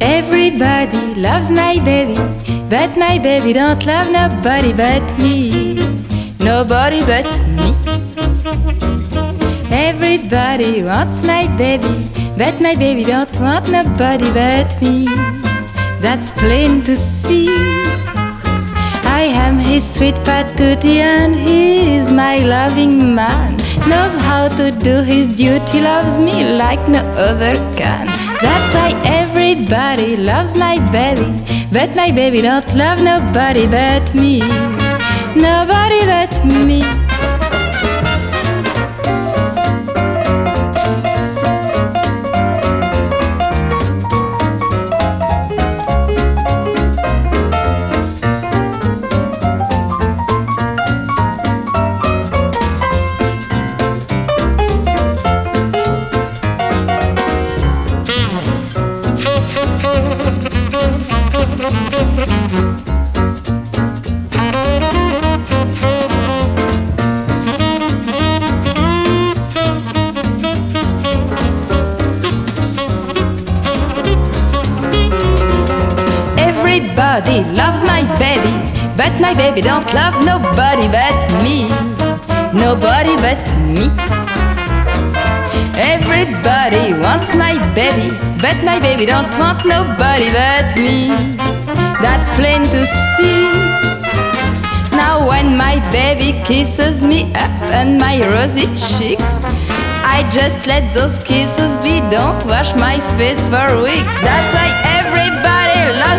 Everybody loves my baby, but my baby don't love nobody but me. Nobody but me. Everybody wants my baby, but my baby don't want nobody but me. That's plain to see. I am his sweet patootie and he is my loving man. Knows how to do his duty, loves me like no other can. That's why everybody loves my baby, but my baby don't love nobody but me. Everybody loves my baby, but my baby don't love nobody but me. Nobody but me. Everybody wants my baby, but my baby don't want nobody but me. That's plain to see. Now when my baby kisses me up on my rosy cheeks, I just let those kisses be. Don't wash my face for weeks. That's why everybody loves